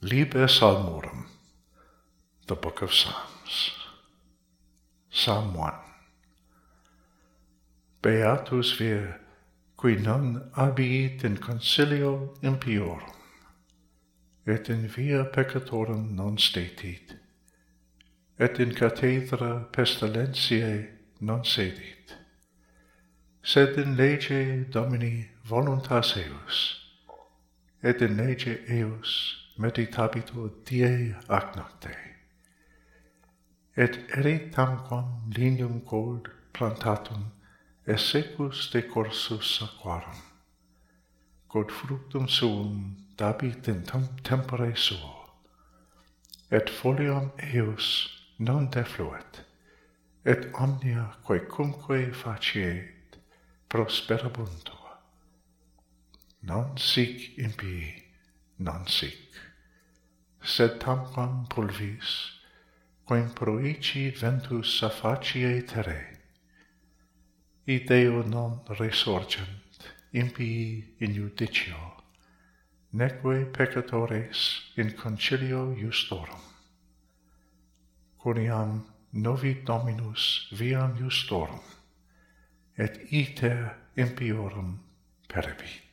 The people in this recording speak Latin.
Liber Psalmorum, the Book of Psalms. Psalm 1. Beatus vir, qui non abiit in concilio impiorum, et in via peccatorum non stetit, et in cathedra pestilentiae non sedit, sed in lege Domini voluntas eius, et in lege eius meditabitur die ac nocte. Et erit tamquam linium gold plantatum essequus de corsus aquarum, quod fructum suum dabit in tempore suo, et folium eus non defluet, et omnia quaecumque faciet prosperabuntur. Non sic impii, non sic. Sed tamquam pulvis, quem proici ventus saffaciae terre, ideo non resurgent, impii in judicio, neque peccatores in concilio justorum. Cuniam novit Dominus viam justorum, et iter impiorum perebit.